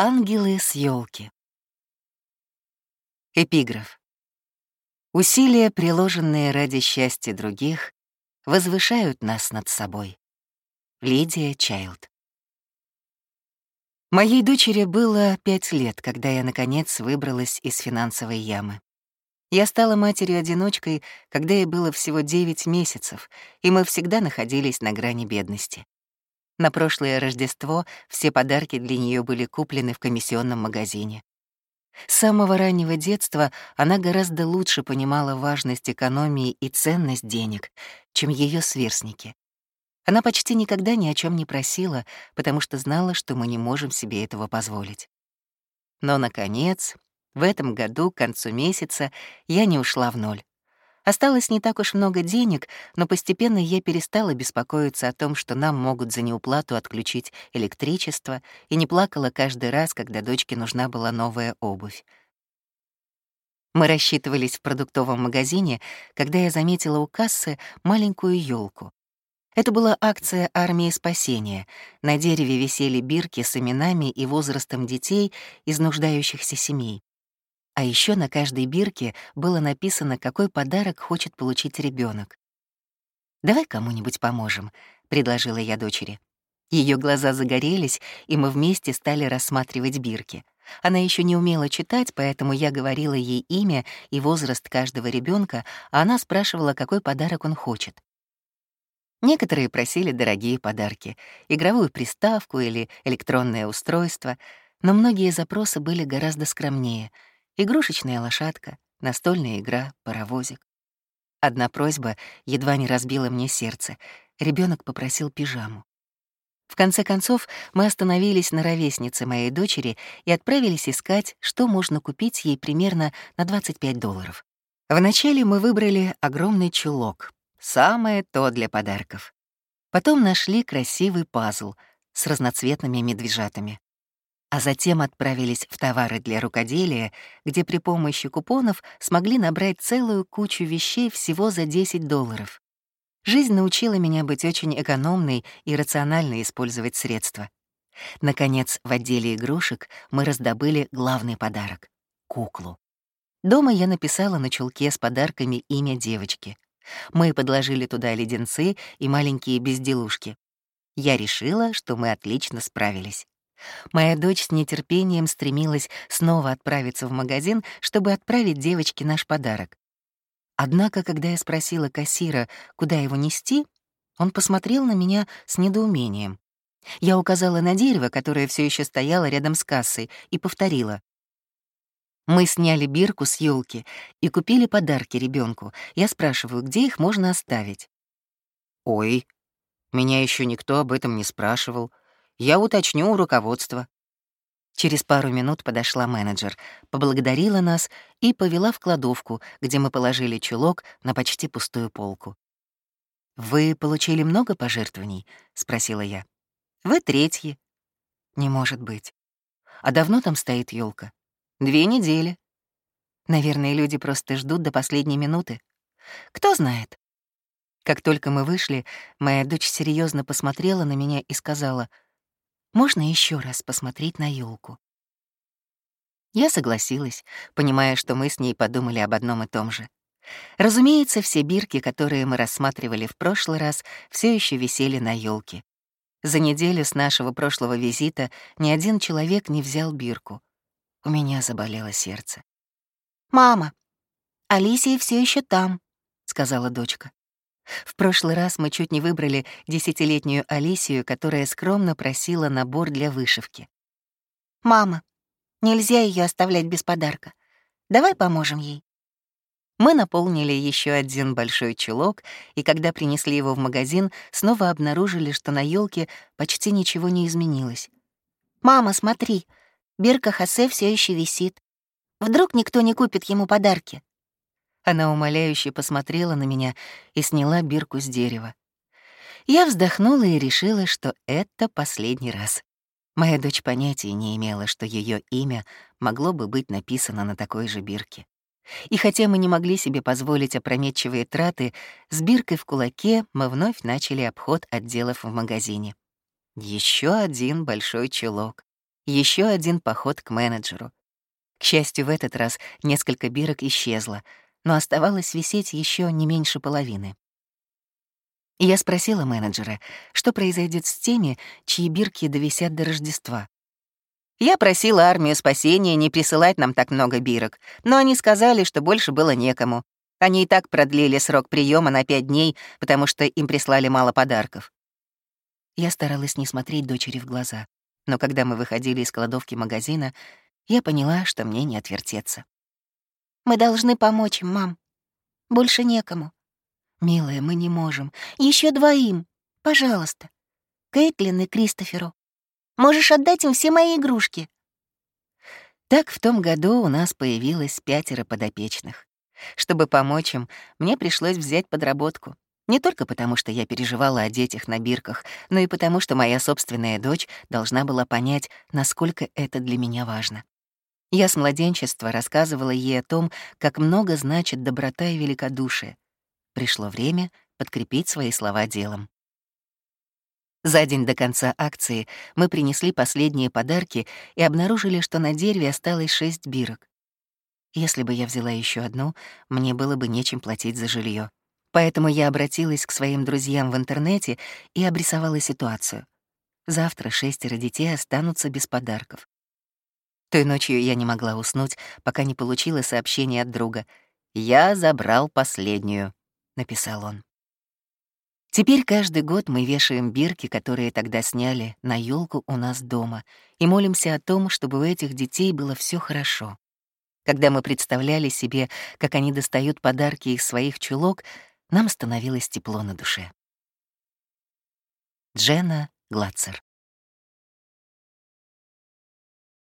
Ангелы с елки. Эпиграф. Усилия, приложенные ради счастья других, возвышают нас над собой. Лидия Чайлд. Моей дочери было пять лет, когда я, наконец, выбралась из финансовой ямы. Я стала матерью-одиночкой, когда ей было всего девять месяцев, и мы всегда находились на грани бедности. На прошлое Рождество все подарки для нее были куплены в комиссионном магазине. С самого раннего детства она гораздо лучше понимала важность экономии и ценность денег, чем ее сверстники. Она почти никогда ни о чем не просила, потому что знала, что мы не можем себе этого позволить. Но, наконец, в этом году, к концу месяца, я не ушла в ноль. Осталось не так уж много денег, но постепенно я перестала беспокоиться о том, что нам могут за неуплату отключить электричество, и не плакала каждый раз, когда дочке нужна была новая обувь. Мы рассчитывались в продуктовом магазине, когда я заметила у кассы маленькую елку. Это была акция армии спасения. На дереве висели бирки с именами и возрастом детей из нуждающихся семей. А еще на каждой бирке было написано, какой подарок хочет получить ребенок. «Давай кому-нибудь поможем», — предложила я дочери. Ее глаза загорелись, и мы вместе стали рассматривать бирки. Она еще не умела читать, поэтому я говорила ей имя и возраст каждого ребенка, а она спрашивала, какой подарок он хочет. Некоторые просили дорогие подарки — игровую приставку или электронное устройство, но многие запросы были гораздо скромнее — Игрушечная лошадка, настольная игра, паровозик. Одна просьба едва не разбила мне сердце. Ребенок попросил пижаму. В конце концов, мы остановились на ровеснице моей дочери и отправились искать, что можно купить ей примерно на 25 долларов. Вначале мы выбрали огромный чулок, самое то для подарков. Потом нашли красивый пазл с разноцветными медвежатами а затем отправились в товары для рукоделия, где при помощи купонов смогли набрать целую кучу вещей всего за 10 долларов. Жизнь научила меня быть очень экономной и рационально использовать средства. Наконец, в отделе игрушек мы раздобыли главный подарок — куклу. Дома я написала на чулке с подарками имя девочки. Мы подложили туда леденцы и маленькие безделушки. Я решила, что мы отлично справились. Моя дочь с нетерпением стремилась снова отправиться в магазин, чтобы отправить девочке наш подарок. Однако, когда я спросила кассира, куда его нести, он посмотрел на меня с недоумением. Я указала на дерево, которое все еще стояло рядом с кассой, и повторила. Мы сняли бирку с елки и купили подарки ребенку. Я спрашиваю, где их можно оставить. Ой, меня еще никто об этом не спрашивал, я уточню у руководства». Через пару минут подошла менеджер, поблагодарила нас и повела в кладовку, где мы положили чулок на почти пустую полку. «Вы получили много пожертвований?» — спросила я. «Вы третьи». «Не может быть. А давно там стоит елка? «Две недели». Наверное, люди просто ждут до последней минуты. Кто знает. Как только мы вышли, моя дочь серьезно посмотрела на меня и сказала — можно еще раз посмотреть на елку. Я согласилась, понимая, что мы с ней подумали об одном и том же. Разумеется, все бирки, которые мы рассматривали в прошлый раз, все еще висели на елке. За неделю с нашего прошлого визита ни один человек не взял бирку. У меня заболело сердце. «Мама, Алисия все еще там», — сказала дочка. В прошлый раз мы чуть не выбрали десятилетнюю Алисию, которая скромно просила набор для вышивки. «Мама, нельзя ее оставлять без подарка. Давай поможем ей». Мы наполнили еще один большой чулок, и когда принесли его в магазин, снова обнаружили, что на елке почти ничего не изменилось. «Мама, смотри, бирка Хосе все еще висит. Вдруг никто не купит ему подарки?» Она умоляюще посмотрела на меня и сняла бирку с дерева. Я вздохнула и решила, что это последний раз. Моя дочь понятия не имела, что ее имя могло бы быть написано на такой же бирке. И хотя мы не могли себе позволить опрометчивые траты, с биркой в кулаке мы вновь начали обход отделов в магазине. Еще один большой чулок, еще один поход к менеджеру. К счастью, в этот раз несколько бирок исчезло, но оставалось висеть еще не меньше половины. Я спросила менеджера, что произойдет с теми, чьи бирки довисят до Рождества. Я просила армию спасения не присылать нам так много бирок, но они сказали, что больше было некому. Они и так продлили срок приема на пять дней, потому что им прислали мало подарков. Я старалась не смотреть дочери в глаза, но когда мы выходили из кладовки магазина, я поняла, что мне не отвертеться. «Мы должны помочь им, мам. Больше некому». «Милая, мы не можем. Еще двоим. Пожалуйста. Кейтлин и Кристоферу. Можешь отдать им все мои игрушки». Так в том году у нас появилось пятеро подопечных. Чтобы помочь им, мне пришлось взять подработку. Не только потому, что я переживала о детях на бирках, но и потому, что моя собственная дочь должна была понять, насколько это для меня важно. Я с младенчества рассказывала ей о том, как много значит доброта и великодушие. Пришло время подкрепить свои слова делом. За день до конца акции мы принесли последние подарки и обнаружили, что на дереве осталось шесть бирок. Если бы я взяла еще одну, мне было бы нечем платить за жилье. Поэтому я обратилась к своим друзьям в интернете и обрисовала ситуацию. Завтра шестеро детей останутся без подарков. Той ночью я не могла уснуть, пока не получила сообщение от друга. «Я забрал последнюю», — написал он. Теперь каждый год мы вешаем бирки, которые тогда сняли, на елку у нас дома, и молимся о том, чтобы у этих детей было все хорошо. Когда мы представляли себе, как они достают подарки из своих чулок, нам становилось тепло на душе. Джена Глацер